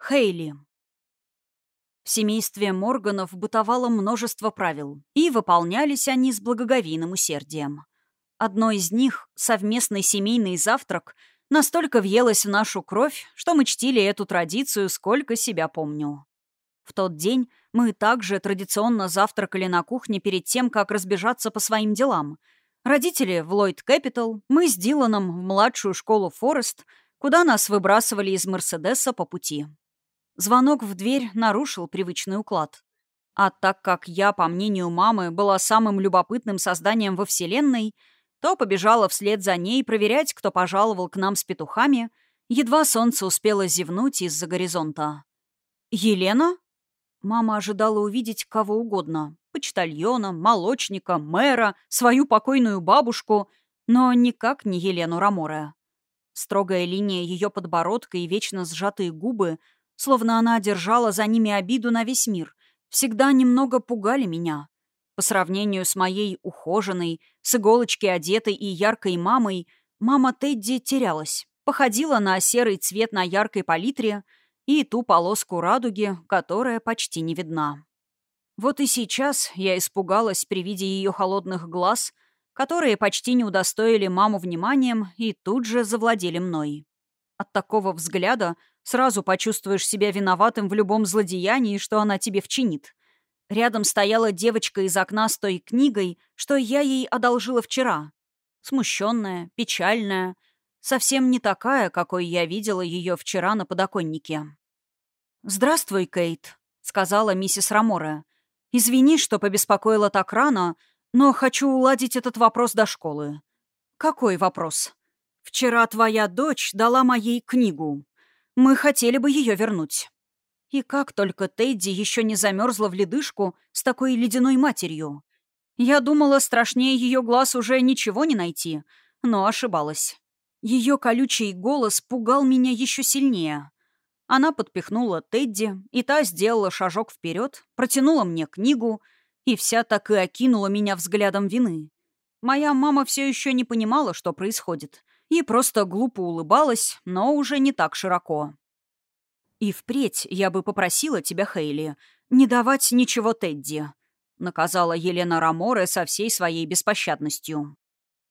Хейли. В семействе Морганов бытовало множество правил, и выполнялись они с благоговейным усердием. Одно из них, совместный семейный завтрак, настолько въелось в нашу кровь, что мы чтили эту традицию, сколько себя помню. В тот день мы также традиционно завтракали на кухне перед тем, как разбежаться по своим делам. Родители в Ллойд Кэпитал, мы с Диланом в младшую школу Форест, куда нас выбрасывали из Мерседеса по пути. Звонок в дверь нарушил привычный уклад. А так как я, по мнению мамы, была самым любопытным созданием во Вселенной, то побежала вслед за ней проверять, кто пожаловал к нам с петухами, едва солнце успело зевнуть из-за горизонта. «Елена?» Мама ожидала увидеть кого угодно. Почтальона, молочника, мэра, свою покойную бабушку, но никак не Елену Раморе. Строгая линия ее подбородка и вечно сжатые губы — словно она одержала за ними обиду на весь мир, всегда немного пугали меня. По сравнению с моей ухоженной, с иголочки одетой и яркой мамой, мама Тедди терялась, походила на серый цвет на яркой палитре и ту полоску радуги, которая почти не видна. Вот и сейчас я испугалась при виде ее холодных глаз, которые почти не удостоили маму вниманием и тут же завладели мной. От такого взгляда Сразу почувствуешь себя виноватым в любом злодеянии, что она тебе вчинит. Рядом стояла девочка из окна с той книгой, что я ей одолжила вчера. Смущенная, печальная, совсем не такая, какой я видела ее вчера на подоконнике. «Здравствуй, Кейт», — сказала миссис Рамора. «Извини, что побеспокоила так рано, но хочу уладить этот вопрос до школы». «Какой вопрос?» «Вчера твоя дочь дала моей книгу. Мы хотели бы ее вернуть. И как только Тедди еще не замерзла в ледышку с такой ледяной матерью. Я думала, страшнее ее глаз уже ничего не найти, но ошибалась. Ее колючий голос пугал меня еще сильнее. Она подпихнула Тедди, и та сделала шажок вперед, протянула мне книгу, и вся так и окинула меня взглядом вины. Моя мама все еще не понимала, что происходит, и просто глупо улыбалась, но уже не так широко. «И впредь я бы попросила тебя, Хейли, не давать ничего Тедди», — наказала Елена Раморе со всей своей беспощадностью.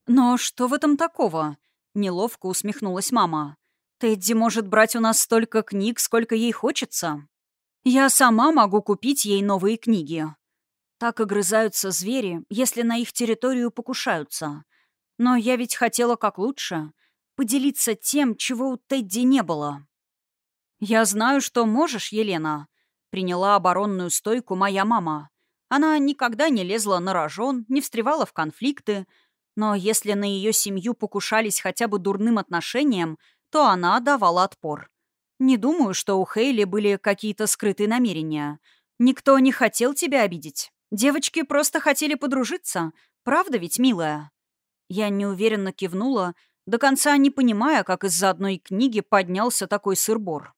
«Но что в этом такого?» — неловко усмехнулась мама. «Тедди может брать у нас столько книг, сколько ей хочется. Я сама могу купить ей новые книги». Так огрызаются звери, если на их территорию покушаются. Но я ведь хотела как лучше. Поделиться тем, чего у Тедди не было. «Я знаю, что можешь, Елена», — приняла оборонную стойку моя мама. Она никогда не лезла на рожон, не встревала в конфликты, но если на ее семью покушались хотя бы дурным отношением, то она давала отпор. Не думаю, что у Хейли были какие-то скрытые намерения. Никто не хотел тебя обидеть. Девочки просто хотели подружиться. Правда ведь, милая?» Я неуверенно кивнула, до конца не понимая, как из-за одной книги поднялся такой сыр-бор.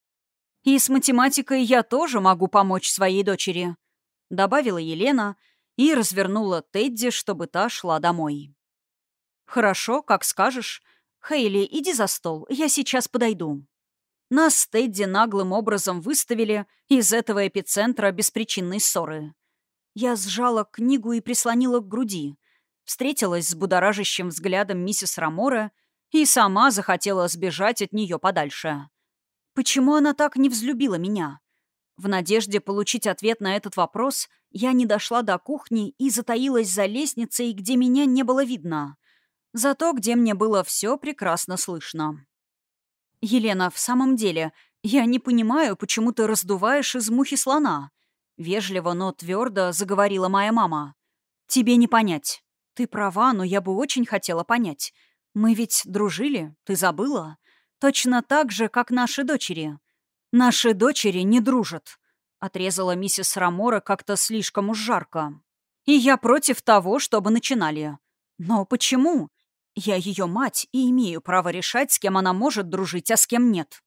«И с математикой я тоже могу помочь своей дочери», — добавила Елена и развернула Тедди, чтобы та шла домой. «Хорошо, как скажешь. Хейли, иди за стол, я сейчас подойду». Нас с Тедди наглым образом выставили из этого эпицентра беспричинной ссоры. Я сжала книгу и прислонила к груди — встретилась с будоражащим взглядом миссис Рамора и сама захотела сбежать от нее подальше. Почему она так не взлюбила меня? В надежде получить ответ на этот вопрос, я не дошла до кухни и затаилась за лестницей, где меня не было видно. Зато где мне было все прекрасно слышно. «Елена, в самом деле, я не понимаю, почему ты раздуваешь из мухи слона?» Вежливо, но твердо заговорила моя мама. «Тебе не понять. «Ты права, но я бы очень хотела понять. Мы ведь дружили, ты забыла? Точно так же, как наши дочери. Наши дочери не дружат», — отрезала миссис Рамора как-то слишком уж жарко. «И я против того, чтобы начинали. Но почему? Я ее мать и имею право решать, с кем она может дружить, а с кем нет».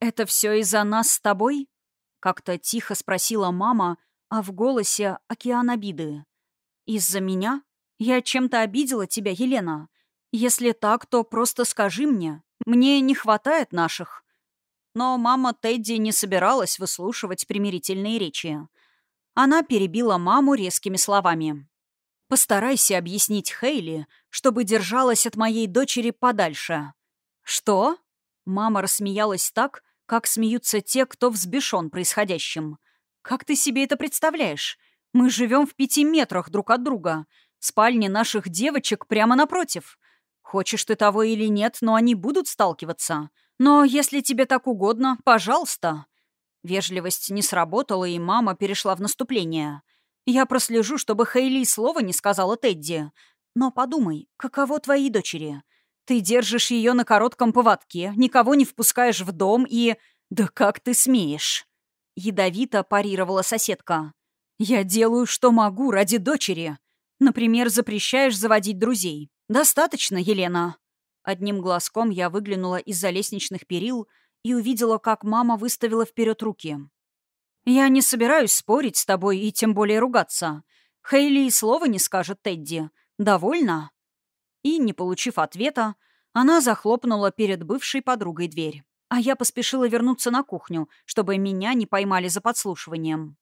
«Это все из-за нас с тобой?» — как-то тихо спросила мама, а в голосе океан обиды. «Из-за меня?» «Я чем-то обидела тебя, Елена? Если так, то просто скажи мне. Мне не хватает наших». но мама Тедди не собиралась выслушивать примирительные речи. Она перебила маму резкими словами. «Постарайся объяснить Хейли, чтобы держалась от моей дочери подальше». «Что?» Мама рассмеялась так, как смеются те, кто взбешен происходящим. «Как ты себе это представляешь? Мы живем в пяти метрах друг от друга. Спальни наших девочек прямо напротив. Хочешь ты того или нет, но они будут сталкиваться. Но если тебе так угодно, пожалуйста». Вежливость не сработала, и мама перешла в наступление. «Я прослежу, чтобы Хейли слова не сказала Тедди. Но подумай, каково твоей дочери? Ты держишь ее на коротком поводке, никого не впускаешь в дом и... Да как ты смеешь?» Ядовито парировала соседка. «Я делаю, что могу ради дочери. Например, запрещаешь заводить друзей. Достаточно, Елена». Одним глазком я выглянула из-за лестничных перил и увидела, как мама выставила вперед руки. «Я не собираюсь спорить с тобой и тем более ругаться. Хейли и слова не скажет Тедди. Довольно?» И, не получив ответа, она захлопнула перед бывшей подругой дверь. А я поспешила вернуться на кухню, чтобы меня не поймали за подслушиванием.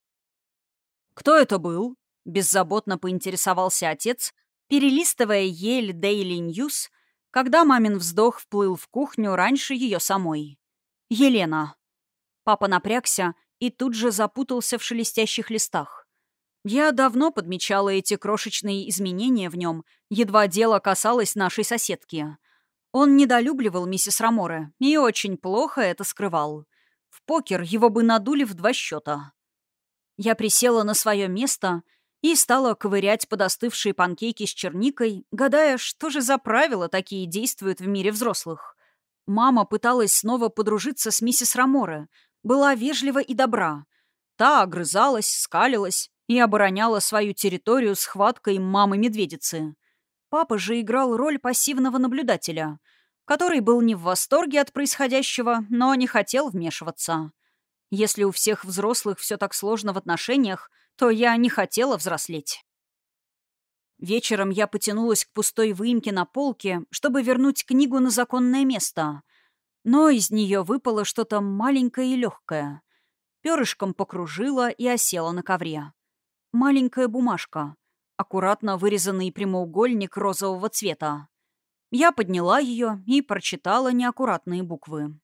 «Кто это был?» — беззаботно поинтересовался отец, перелистывая Yale Daily News, когда мамин вздох вплыл в кухню раньше ее самой. «Елена». Папа напрягся и тут же запутался в шелестящих листах. Я давно подмечала эти крошечные изменения в нем, едва дело касалось нашей соседки. Он недолюбливал миссис Раморе и очень плохо это скрывал. В покер его бы надули в два счета. Я присела на свое место и стала ковырять подостывшие панкейки с черникой, гадая, что же за правила такие действуют в мире взрослых. Мама пыталась снова подружиться с миссис Раморе, была вежлива и добра. Та огрызалась, скалилась, и обороняла свою территорию схваткой мамы-медведицы. Папа же играл роль пассивного наблюдателя, который был не в восторге от происходящего, но не хотел вмешиваться. Если у всех взрослых все так сложно в отношениях, то я не хотела взрослеть. Вечером я потянулась к пустой выемке на полке, чтобы вернуть книгу на законное место. Но из нее выпало что-то маленькое и легкое. Перышком покружила и осела на ковре маленькая бумажка, аккуратно вырезанный прямоугольник розового цвета. Я подняла ее и прочитала неаккуратные буквы.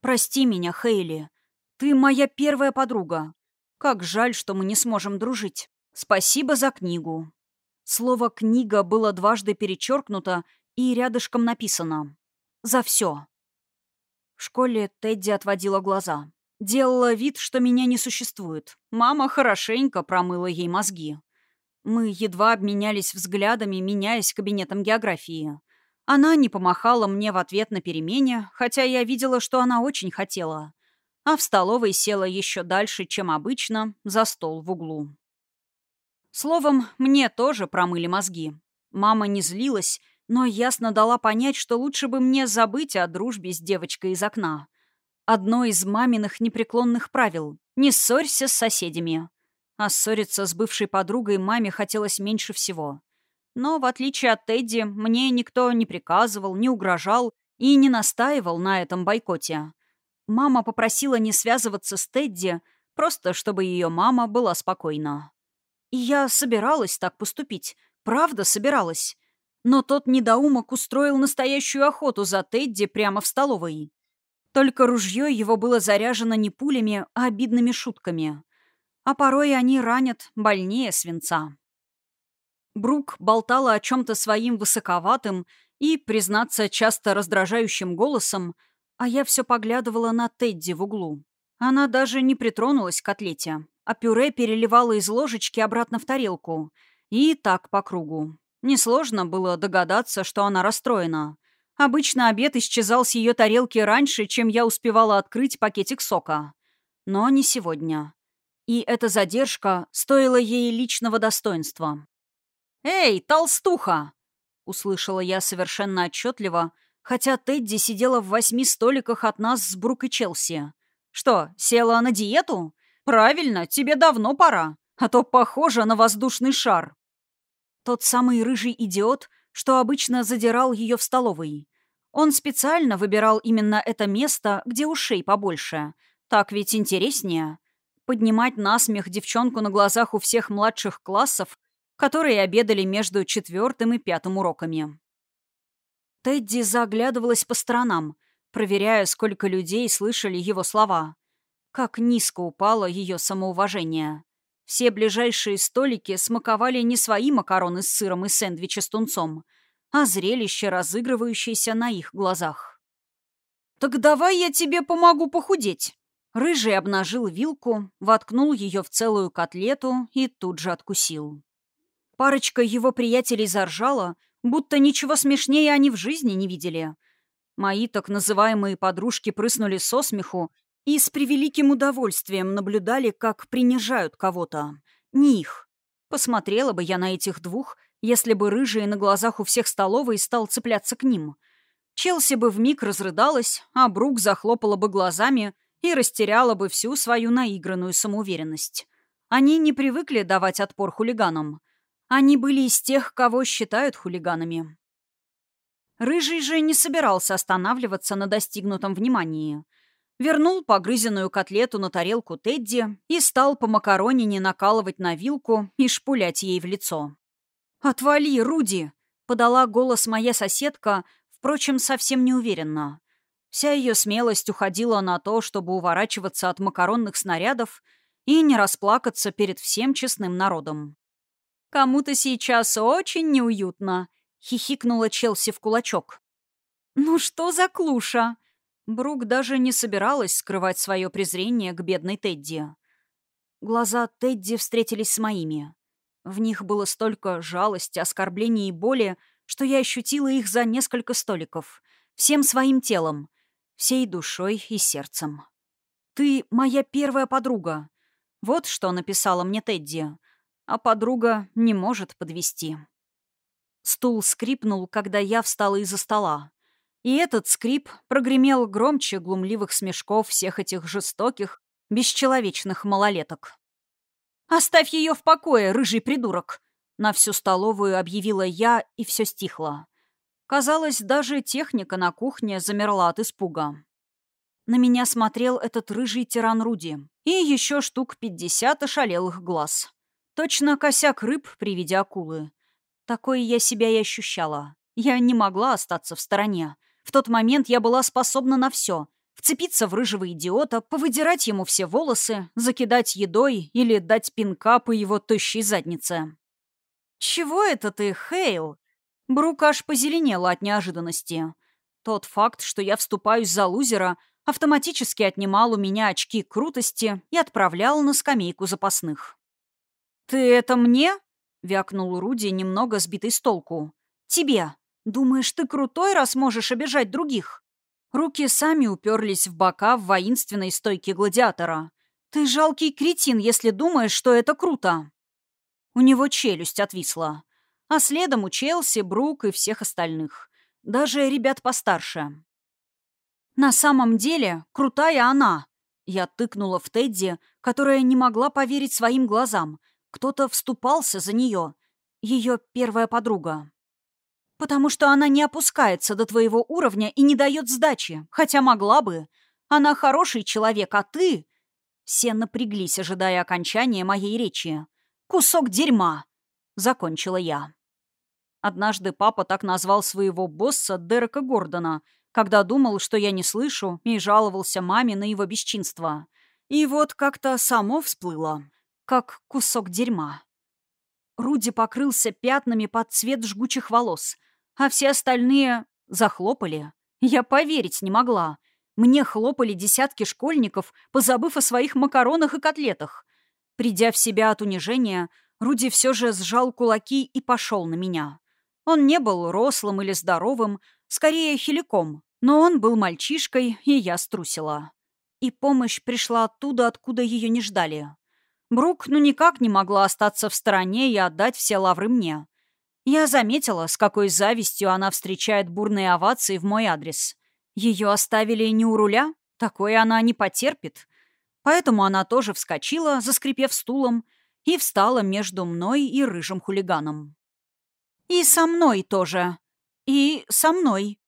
«Прости меня, Хейли. Ты моя первая подруга. Как жаль, что мы не сможем дружить. Спасибо за книгу». Слово «книга» было дважды перечеркнуто и рядышком написано «За все». В школе Тедди отводила глаза. Делала вид, что меня не существует. Мама хорошенько промыла ей мозги. Мы едва обменялись взглядами, меняясь кабинетом географии. Она не помахала мне в ответ на перемене, хотя я видела, что она очень хотела. А в столовой села еще дальше, чем обычно, за стол в углу. Словом, мне тоже промыли мозги. Мама не злилась, но ясно дала понять, что лучше бы мне забыть о дружбе с девочкой из окна. Одно из маминых непреклонных правил — не ссорься с соседями. А ссориться с бывшей подругой маме хотелось меньше всего. Но, в отличие от Тедди, мне никто не приказывал, не угрожал и не настаивал на этом бойкоте. Мама попросила не связываться с Тедди, просто чтобы ее мама была спокойна. И я собиралась так поступить, правда собиралась. Но тот недоумок устроил настоящую охоту за Тедди прямо в столовой. Только ружье его было заряжено не пулями, а обидными шутками. А порой они ранят больнее свинца. Брук болтала о чем-то своим высоковатым и, признаться, часто раздражающим голосом, а я все поглядывала на Тедди в углу. Она даже не притронулась к котлете, а пюре переливала из ложечки обратно в тарелку. И так по кругу. Несложно было догадаться, что она расстроена. Обычно обед исчезал с ее тарелки раньше, чем я успевала открыть пакетик сока. Но не сегодня. И эта задержка стоила ей личного достоинства. «Эй, толстуха!» — услышала я совершенно отчетливо, хотя Тедди сидела в восьми столиках от нас с Брук и Челси. «Что, села на диету? Правильно, тебе давно пора, а то похоже на воздушный шар». Тот самый рыжий идиот, что обычно задирал ее в столовой. Он специально выбирал именно это место, где ушей побольше. Так ведь интереснее. Поднимать насмех девчонку на глазах у всех младших классов, которые обедали между четвертым и пятым уроками. Тедди заглядывалась по сторонам, проверяя, сколько людей слышали его слова. Как низко упало ее самоуважение. Все ближайшие столики смаковали не свои макароны с сыром и сэндвичи с тунцом, а зрелище, разыгрывающееся на их глазах. «Так давай я тебе помогу похудеть!» Рыжий обнажил вилку, воткнул ее в целую котлету и тут же откусил. Парочка его приятелей заржала, будто ничего смешнее они в жизни не видели. Мои так называемые подружки прыснули со смеху и с превеликим удовольствием наблюдали, как принижают кого-то. Не их. Посмотрела бы я на этих двух, если бы рыжий на глазах у всех столовой стал цепляться к ним. Челси бы вмиг разрыдалась, а Брук захлопала бы глазами и растеряла бы всю свою наигранную самоуверенность. Они не привыкли давать отпор хулиганам. Они были из тех, кого считают хулиганами. Рыжий же не собирался останавливаться на достигнутом внимании. Вернул погрызенную котлету на тарелку Тедди и стал по макаронине накалывать на вилку и шпулять ей в лицо. «Отвали, Руди!» — подала голос моя соседка, впрочем, совсем неуверенно. Вся ее смелость уходила на то, чтобы уворачиваться от макаронных снарядов и не расплакаться перед всем честным народом. Кому-то сейчас очень неуютно», — хихикнула Челси в кулачок. «Ну что за клуша?» Брук даже не собиралась скрывать свое презрение к бедной Тедди. Глаза Тедди встретились с моими. В них было столько жалости, оскорблений и боли, что я ощутила их за несколько столиков. Всем своим телом. Всей душой и сердцем. «Ты моя первая подруга». Вот что написала мне Тедди а подруга не может подвести. Стул скрипнул, когда я встала из-за стола. И этот скрип прогремел громче глумливых смешков всех этих жестоких, бесчеловечных малолеток. «Оставь ее в покое, рыжий придурок!» На всю столовую объявила я, и все стихло. Казалось, даже техника на кухне замерла от испуга. На меня смотрел этот рыжий тиран Руди и еще штук пятьдесят ошалелых глаз. Точно косяк рыб при виде акулы. Такой я себя и ощущала. Я не могла остаться в стороне. В тот момент я была способна на все. Вцепиться в рыжего идиота, повыдирать ему все волосы, закидать едой или дать пинка по его тощей заднице. «Чего это ты, Хейл?» Брук аж позеленела от неожиданности. Тот факт, что я вступаюсь за лузера, автоматически отнимал у меня очки крутости и отправлял на скамейку запасных. «Ты это мне?» — вякнул Руди, немного сбитый с толку. «Тебе. Думаешь, ты крутой, раз можешь обижать других?» Руки сами уперлись в бока в воинственной стойке гладиатора. «Ты жалкий кретин, если думаешь, что это круто!» У него челюсть отвисла. А следом у Челси, Брук и всех остальных. Даже ребят постарше. «На самом деле, крутая она!» Я тыкнула в Тедди, которая не могла поверить своим глазам — кто-то вступался за нее. Ее первая подруга. Потому что она не опускается до твоего уровня и не дает сдачи, хотя могла бы. Она хороший человек, а ты... Все напряглись, ожидая окончания моей речи. «Кусок дерьма!» — закончила я. Однажды папа так назвал своего босса Дерека Гордона, когда думал, что я не слышу, и жаловался маме на его бесчинство. И вот как-то само всплыло как кусок дерьма. Руди покрылся пятнами под цвет жгучих волос, а все остальные захлопали. Я поверить не могла. Мне хлопали десятки школьников, позабыв о своих макаронах и котлетах. Придя в себя от унижения, Руди все же сжал кулаки и пошел на меня. Он не был рослым или здоровым, скорее хиликом, но он был мальчишкой, и я струсила. И помощь пришла оттуда, откуда ее не ждали. Брук ну никак не могла остаться в стороне и отдать все лавры мне. Я заметила, с какой завистью она встречает бурные овации в мой адрес. Ее оставили не у руля, такое она не потерпит. Поэтому она тоже вскочила, заскрипев стулом, и встала между мной и рыжим хулиганом. «И со мной тоже. И со мной».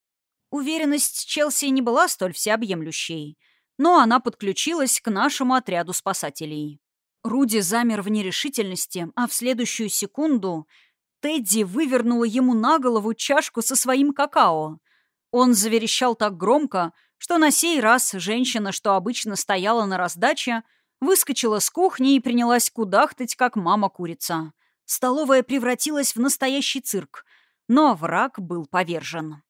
Уверенность Челси не была столь всеобъемлющей, но она подключилась к нашему отряду спасателей. Руди замер в нерешительности, а в следующую секунду Тедди вывернула ему на голову чашку со своим какао. Он заверещал так громко, что на сей раз женщина, что обычно стояла на раздаче, выскочила с кухни и принялась кудахтать, как мама-курица. Столовая превратилась в настоящий цирк, но враг был повержен.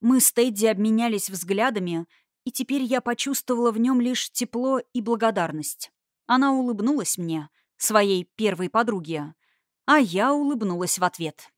Мы с Тедди обменялись взглядами, и теперь я почувствовала в нем лишь тепло и благодарность. Она улыбнулась мне, своей первой подруге, а я улыбнулась в ответ.